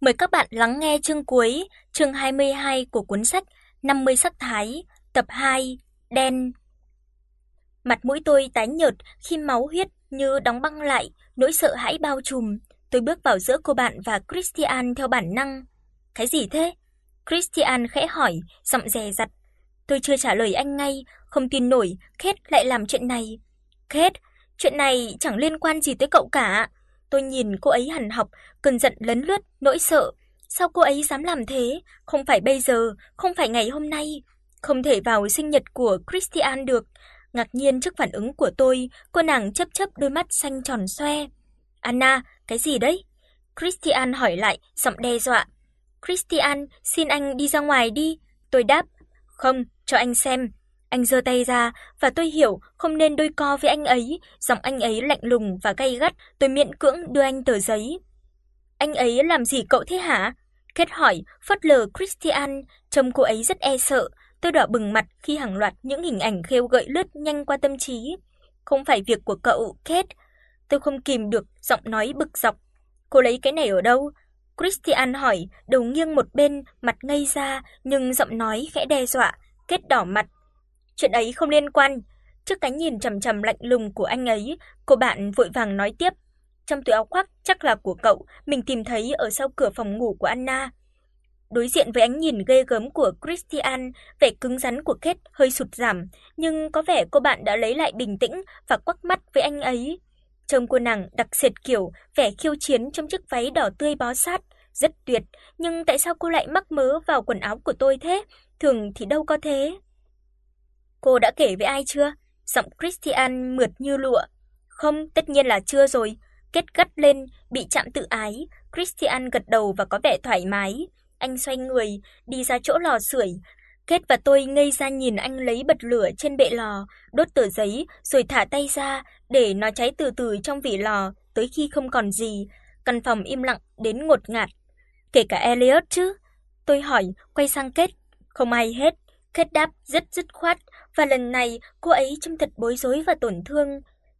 Mời các bạn lắng nghe chương cuối, chương 22 của cuốn sách 50 sắc thái, tập 2, đen. Mặt mũi tôi tái nhợt khi máu huyết như đóng băng lại, nỗi sợ hãi bao trùm. Tôi bước vào giữa cô bạn và Christian theo bản năng. "Cái gì thế?" Christian khẽ hỏi, giọng dè dặt. Tôi chưa trả lời anh ngay, không tin nổi, Kate lại làm chuyện này. "Kate, chuyện này chẳng liên quan gì tới cậu cả." Tôi nhìn cô ấy hằn học, cơn giận lấn lướt, nỗi sợ. Sao cô ấy dám làm thế? Không phải bây giờ, không phải ngày hôm nay, không thể vào sinh nhật của Christian được. Ngạc nhiên trước phản ứng của tôi, cô nàng chớp chớp đôi mắt xanh tròn xoe. "Anna, cái gì đấy?" Christian hỏi lại, giọng đe dọa. "Christian, xin anh đi ra ngoài đi." Tôi đáp, "Không, cho anh xem." Anh giơ tay ra và tôi hiểu không nên đôi co với anh ấy, giọng anh ấy lạnh lùng và gay gắt, tôi miễn cưỡng đưa anh tờ giấy. Anh ấy làm gì cậu thế hả? Kết hỏi, phớt lờ Christian, trông cô ấy rất e sợ, tôi đỏ bừng mặt khi hàng loạt những hình ảnh khêu gợi lướt nhanh qua tâm trí. Không phải việc của cậu, Kate. Tôi không kìm được giọng nói bực dọc. Cô lấy cái này ở đâu? Christian hỏi, đầu nghiêng một bên, mặt ngây ra, nhưng giọng nói khẽ đe dọa, kết đỏ mặt chuyện ấy không liên quan. Trước cái nhìn trầm trầm lạnh lùng của anh ấy, cô bạn vội vàng nói tiếp, trong túi áo khoác chắc là của cậu, mình tìm thấy ở sau cửa phòng ngủ của Anna. Đối diện với ánh nhìn ghê gớm của Christian, vẻ cứng rắn của Kate hơi sụt giảm, nhưng có vẻ cô bạn đã lấy lại bình tĩnh và quắc mắt với anh ấy. Trông cô nàng đặc sệt kiểu vẻ khiêu chiến trong chiếc váy đỏ tươi bó sát, rất tuyệt, nhưng tại sao cô lại mắc mớ vào quần áo của tôi thế? Thường thì đâu có thế. Cô đã kể với ai chưa? Giọng Christian mượt như lụa. Không, tất nhiên là chưa rồi. Kết gắt lên, bị chạm tự ái, Christian gật đầu và có vẻ thoải mái. Anh xoay người, đi ra chỗ lò sưởi. Kết và tôi ngây ra nhìn anh lấy bật lửa trên bệ lò, đốt tờ giấy rồi thả tay ra để nó cháy từ từ trong vỉ lò tới khi không còn gì. Căn phòng im lặng đến ngột ngạt. Kể cả Elliot chứ? Tôi hỏi, quay sang Kết. Không ai hết. Kết đáp rất dứt khoát, và lần này cô ấy trông thật bối rối và tổn thương.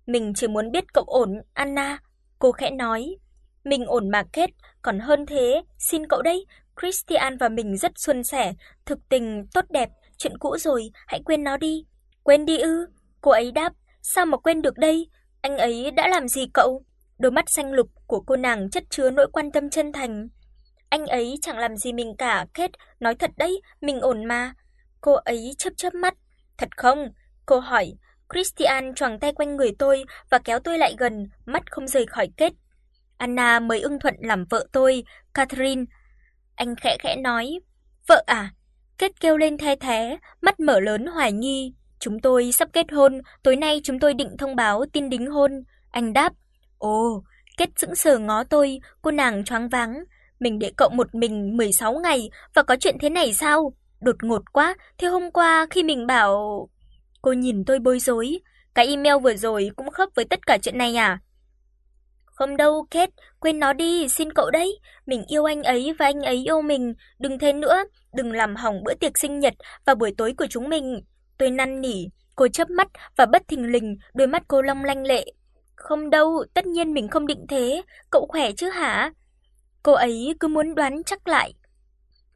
Mình chỉ muốn biết cậu ổn, Anna, cô khẽ nói. Mình ổn mà kết, còn hơn thế, xin cậu đấy, Christian và mình rất xuân sẻ, thực tình tốt đẹp, chuyện cũ rồi, hãy quên nó đi. Quên đi ư? Cô ấy đáp, sao mà quên được đây? Anh ấy đã làm gì cậu? Đôi mắt xanh lục của cô nàng chất chứa nỗi quan tâm chân thành. Anh ấy chẳng làm gì mình cả, Kết, nói thật đấy, mình ổn mà. Cô ấy chớp chớp mắt, "Thật không?" Cô hỏi. Christian choàng tay quanh người tôi và kéo tôi lại gần, mắt không rời khỏi Kết. Anna mới ưng thuận làm vợ tôi, Catherine. Anh khẽ khẽ nói, "Vợ à?" Kết kêu lên the thé, mắt mở lớn hoài nghi. "Chúng tôi sắp kết hôn, tối nay chúng tôi định thông báo tin đính hôn." Anh đáp. "Ồ." Kết sững sờ ngó tôi, cô nàng choáng váng. "Mình để cậu một mình 16 ngày và có chuyện thế này sao?" Đột ngột quá, thế hôm qua khi mình bảo Cô nhìn tôi bối rối, cái email vừa rồi cũng khớp với tất cả chuyện này à? Không đâu, Kate, quên nó đi, xin cậu đấy, mình yêu anh ấy và anh ấy yêu mình, đừng thế nữa, đừng làm hỏng bữa tiệc sinh nhật và buổi tối của chúng mình. Tôi năn nỉ, cô chớp mắt và bất thình lình, đôi mắt cô long lanh lệ. Không đâu, tất nhiên mình không định thế, cậu khỏe chứ hả? Cô ấy cứ muốn đoán chắc lại,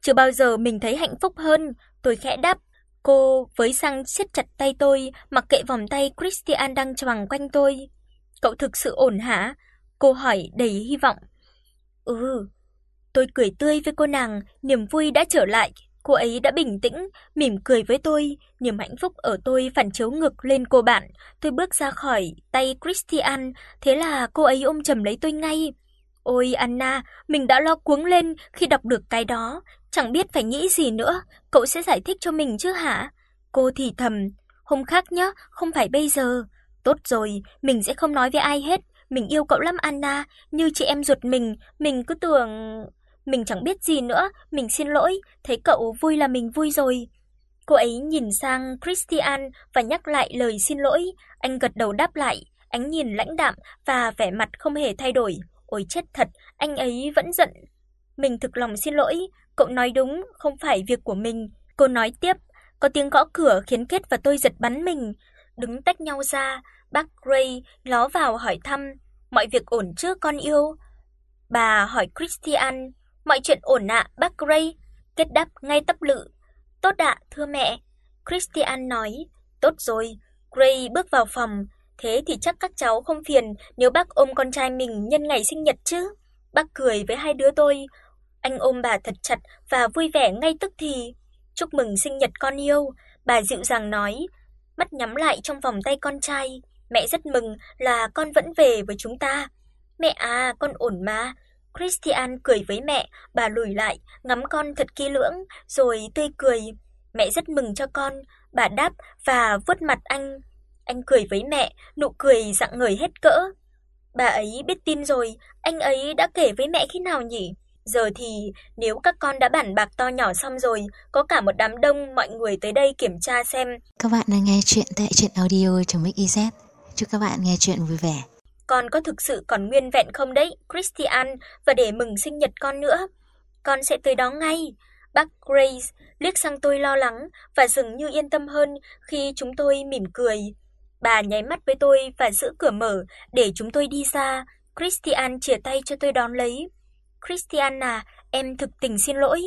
chưa bao giờ mình thấy hạnh phúc hơn, tôi khẽ đáp. Cô với sang siết chặt tay tôi, mặc kệ vòng tay Christian đang choàng quanh tôi. Cậu thực sự ổn hả? Cô hỏi đầy hy vọng. Ừ. Tôi cười tươi với cô nàng, niềm vui đã trở lại. Cô ấy đã bình tĩnh, mỉm cười với tôi, niềm hạnh phúc ở tôi phản chiếu ngược lên cô bạn. Tôi bước ra khỏi tay Christian, thế là cô ấy ôm chầm lấy tôi ngay. Ôi Anna, mình đã lo cuống lên khi đọc được cái đó, chẳng biết phải nghĩ gì nữa, cậu sẽ giải thích cho mình chứ hả? Cô thì thầm, hôm khác nhé, không phải bây giờ. Tốt rồi, mình sẽ không nói với ai hết, mình yêu cậu lắm Anna, như chị em ruột mình, mình cứ tưởng mình chẳng biết gì nữa, mình xin lỗi, thấy cậu vui là mình vui rồi. Cô ấy nhìn sang Christian và nhắc lại lời xin lỗi, anh gật đầu đáp lại, ánh nhìn lãnh đạm và vẻ mặt không hề thay đổi. Ôi chết thật, anh ấy vẫn giận. Mình thực lòng xin lỗi, cậu nói đúng, không phải việc của mình. Cô nói tiếp, có tiếng gõ cửa khiến Kết và tôi giật bắn mình. Đứng tách nhau ra, bác Gray ló vào hỏi thăm, mọi việc ổn chứ con yêu? Bà hỏi Christian, Mọi chuyện ổn ạ, bác Gray, kết đáp ngay tấp lự. Tốt ạ, thưa mẹ, Christian nói. Tốt rồi, Gray bước vào phòng, thế thì chắc các cháu không phiền nếu bác ôm con trai mình nhân ngày sinh nhật chứ? Bác cười với hai đứa tôi. Anh ôm bà thật chặt và vui vẻ ngay tức thì. Chúc mừng sinh nhật con yêu, bà dịu dàng nói, mắt nhắm lại trong vòng tay con trai. Mẹ rất mừng là con vẫn về với chúng ta. Mẹ à, con ổn mà. Christian cười với mẹ, bà lùi lại, ngắm con thật kỹ lưỡng, rồi tươi cười. Mẹ rất mừng cho con, bà đáp và vuốt mặt anh. Anh cười với mẹ, nụ cười rạng ngời hết cỡ. Bà ấy biết tin rồi, anh ấy đã kể với mẹ khi nào nhỉ? Giờ thì nếu các con đã bản bạc to nhỏ xong rồi, có cả một đám đông mọi người tới đây kiểm tra xem. Các bạn đang nghe chuyện tại truyện audio.mix.iz. Chúc các bạn nghe chuyện vui vẻ. Con có thực sự còn nguyên vẹn không đấy, Christian, và để mừng sinh nhật con nữa. Con sẽ tới đó ngay. Bác Grace liếc sang tôi lo lắng và dường như yên tâm hơn khi chúng tôi mỉm cười. Bà nháy mắt với tôi và giữ cửa mở để chúng tôi đi ra. Christian chìa tay cho tôi đón lấy. Christiana, em thực tình xin lỗi."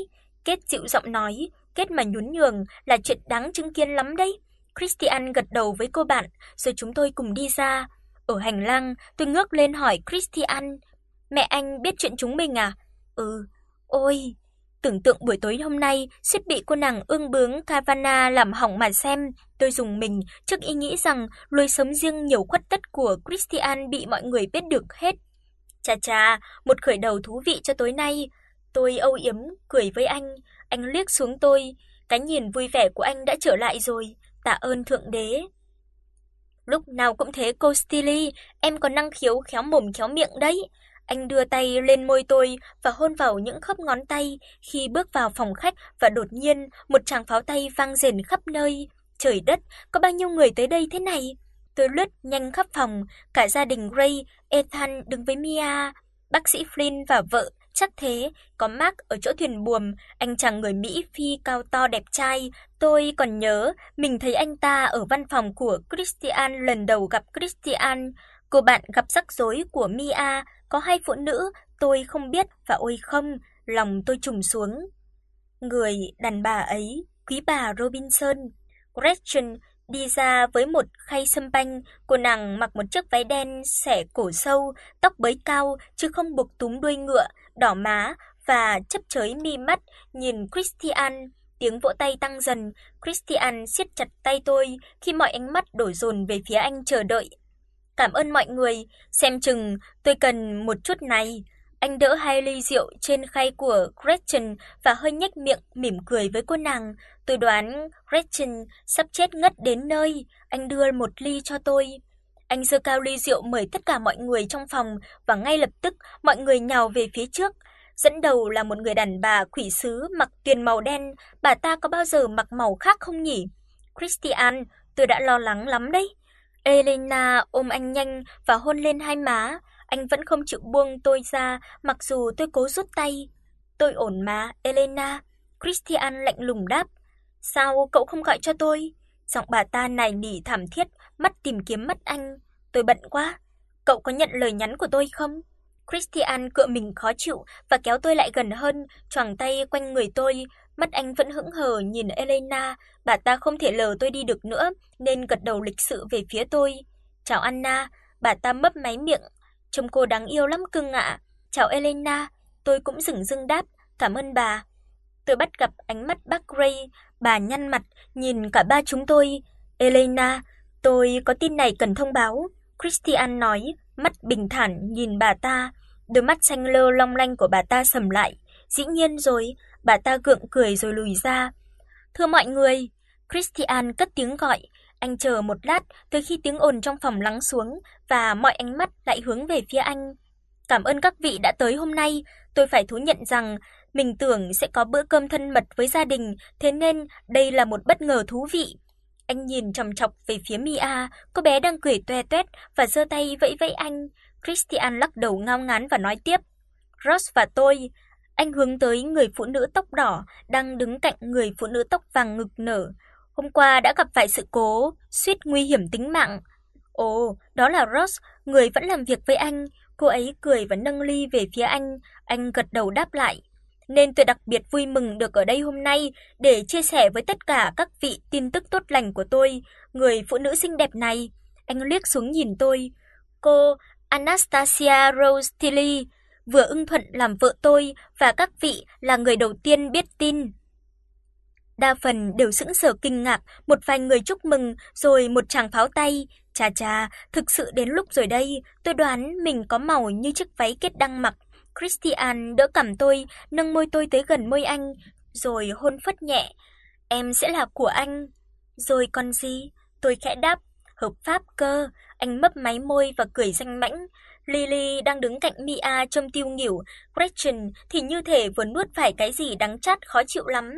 Kết dịu giọng nói, Kết mà nhún nhường là chuyện đáng chứng kiến lắm đấy. Christian gật đầu với cô bạn, rồi chúng tôi cùng đi ra. Ở hành lang, tôi ngước lên hỏi Christian, "Mẹ anh biết chuyện chúng mình à?" "Ừ." "Ôi, tưởng tượng buổi tối hôm nay suýt bị cô nàng ương bướng Cavana làm hỏng mà xem." Tôi dùng mình trước ý nghĩ rằng lối sống riêng nhiều khuất tất của Christian bị mọi người biết được hết. Chà chà, một khởi đầu thú vị cho tối nay. Tôi âu yếm cười với anh, anh liếc xuống tôi, cái nhìn vui vẻ của anh đã trở lại rồi, tạ ơn thượng đế. Lúc nào cũng thế cô Stilly, em có năng khiếu khéo mồm khéo miệng đấy. Anh đưa tay lên môi tôi và hôn vào những khớp ngón tay khi bước vào phòng khách và đột nhiên một tràng pháo tay vang rền khắp nơi. Trời đất, có bao nhiêu người tới đây thế này? Tôi lướt nhanh khắp phòng, cả gia đình Gray, Ethan đứng với Mia, bác sĩ Flynn và vợ, chắc thế, có Mark ở chỗ thuyền buồm, anh chàng người Mỹ phi cao to đẹp trai, tôi còn nhớ mình thấy anh ta ở văn phòng của Christian lần đầu gặp Christian, cô bạn gặp rắc rối của Mia, có hai phụ nữ, tôi không biết và ôi không, lòng tôi trùng xuống. Người đàn bà ấy, quý bà Robinson, Gretchen đi ra với một khay sâm banh, cô nàng mặc một chiếc váy đen xẻ cổ sâu, tóc bới cao chứ không buộc túm đuôi ngựa, đỏ má và chấp chới mi mắt nhìn Christian. Tiếng vỗ tay tăng dần, Christian siết chặt tay tôi khi mọi ánh mắt đổ dồn về phía anh chờ đợi. Cảm ơn mọi người, xem chừng tôi cần một chút này. Anh đỡ hai ly rượu trên khay của Gretchen và hơi nhếch miệng mỉm cười với cô nàng. Tôi đoán Gretchen sắp chết ngất đến nơi, anh đưa một ly cho tôi. Anh giơ cao ly rượu mời tất cả mọi người trong phòng và ngay lập tức mọi người nhào về phía trước. Dẫn đầu là một người đàn bà quỷ sứ mặc tuyền màu đen, bà ta có bao giờ mặc màu khác không nhỉ? Christian, tôi đã lo lắng lắm đấy. Elena ôm anh nhanh và hôn lên hai má, anh vẫn không chịu buông tôi ra, mặc dù tôi cố rút tay. "Tôi ổn mà, Elena." Christian lạnh lùng đáp. "Sao cậu không gọi cho tôi?" Giọng bà ta nài nỉ thảm thiết, mắt tìm kiếm mắt anh. "Tôi bận quá. Cậu có nhận lời nhắn của tôi không?" Christian cựa mình khó chịu và kéo tôi lại gần hơn, choàng tay quanh người tôi, mắt anh vẫn hững hờ nhìn Elena, bà ta không thể lờ tôi đi được nữa nên gật đầu lịch sự về phía tôi. "Chào Anna." Bà ta mấp máy miệng, Trông cô đáng yêu lắm cưng ạ. Chào Elena, tôi cũng dừng dưng đáp, cảm ơn bà. Tôi bắt gặp ánh mắt bác Gray, bà nhăn mặt nhìn cả ba chúng tôi. Elena, tôi có tin này cần thông báo. Christian nói, mắt bình thản nhìn bà ta, đôi mắt xanh lơ long lanh của bà ta sầm lại. Dĩ nhiên rồi, bà ta gượng cười rồi lùi ra. "Thưa mọi người." Christian cất tiếng gọi, anh chờ một lát, tới khi tiếng ồn trong phòng lắng xuống và mọi ánh mắt lại hướng về phía anh. Cảm ơn các vị đã tới hôm nay, tôi phải thú nhận rằng mình tưởng sẽ có bữa cơm thân mật với gia đình, thế nên đây là một bất ngờ thú vị. Anh nhìn chằm chọc về phía Mia, cô bé đang cười toe toét và giơ tay vẫy vẫy anh. Christian lắc đầu ngao ngán và nói tiếp: "Ross và tôi." Anh hướng tới người phụ nữ tóc đỏ đang đứng cạnh người phụ nữ tóc vàng ngực nở. Hôm qua đã gặp phải sự cố, suýt nguy hiểm tính mạng. Ồ, đó là Ross, người vẫn làm việc với anh. Cô ấy cười và nâng ly về phía anh, anh gật đầu đáp lại nên tôi đặc biệt vui mừng được ở đây hôm nay để chia sẻ với tất cả các vị tin tức tốt lành của tôi, người phụ nữ xinh đẹp này. Anh liếc xuống nhìn tôi. Cô Anastasia Rose Tilly vừa ưng thuận làm vợ tôi và các vị là người đầu tiên biết tin. Đa phần đều sững sờ kinh ngạc, một vài người chúc mừng rồi một tràng pháo tay. Chà chà, thực sự đến lúc rồi đây, tôi đoán mình có màu như chiếc váy kết đăng mặc. Christian đỡ cằm tôi, nâng môi tôi tới gần môi anh, rồi hôn phất nhẹ. Em sẽ là của anh. Rồi còn gì? Tôi khẽ đáp, hợp pháp cơ. Anh mấp máy môi và cười danh mãnh. Lily đang đứng cạnh Mia trông tiêu nghỉu, Gretchen thì như thể vừa nuốt phải cái gì đắng chát khó chịu lắm.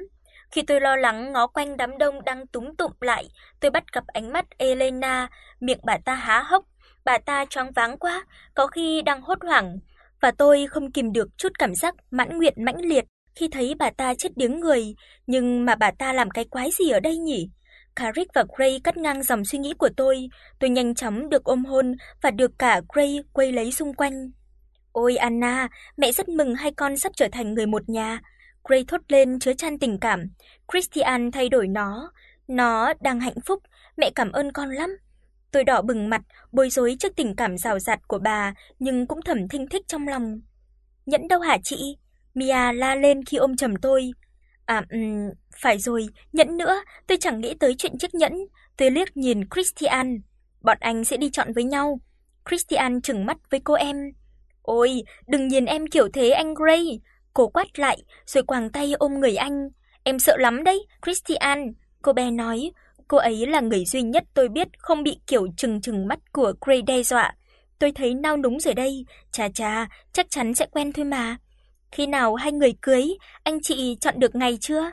Khi tôi lo lắng ngó quanh đám đông đang túng tụm lại, tôi bắt gặp ánh mắt Elena, miệng bà ta há hốc, bà ta choáng váng quá, có khi đang hốt hoảng, và tôi không kìm được chút cảm giác mãn nguyện mãnh liệt khi thấy bà ta chết điếng người, nhưng mà bà ta làm cái quái gì ở đây nhỉ? Carrick và Gray cắt ngang dòng suy nghĩ của tôi, tôi nhanh chóng được ôm hôn và được cả Gray quay lấy xung quanh. "Ôi Anna, mẹ rất mừng hai con sắp trở thành người một nhà." Gray thốt lên chứa chan tình cảm. Christian thay đổi nó, nó đang hạnh phúc, mẹ cảm ơn con lắm. Tôi đỏ bừng mặt, bối rối trước tình cảm rào rạt của bà, nhưng cũng thầm thinh thích trong lòng. "Nhẫn đâu hả chị?" Mia la lên khi ôm chầm tôi. "À um, phải rồi, nhẫn nữa, tôi chẳng nghĩ tới chuyện chiếc nhẫn." Tôi liếc nhìn Christian, "Bọn anh sẽ đi chọn với nhau." Christian trừng mắt với cô em. "Ôi, đừng nhìn em kiểu thế anh Gray." Cô quát lại rồi quàng tay ôm người anh. "Em sợ lắm đấy, Christian." Cô bé nói, cô ấy là người duy nhất tôi biết không bị kiểu trừng trừng mắt của Gray đe dọa. Tôi thấy nao núng rồi đây, chà chà, chắc chắn sẽ quen thôi mà. Khi nào hai người cưới, anh chị chọn được ngày chưa?